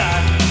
sun.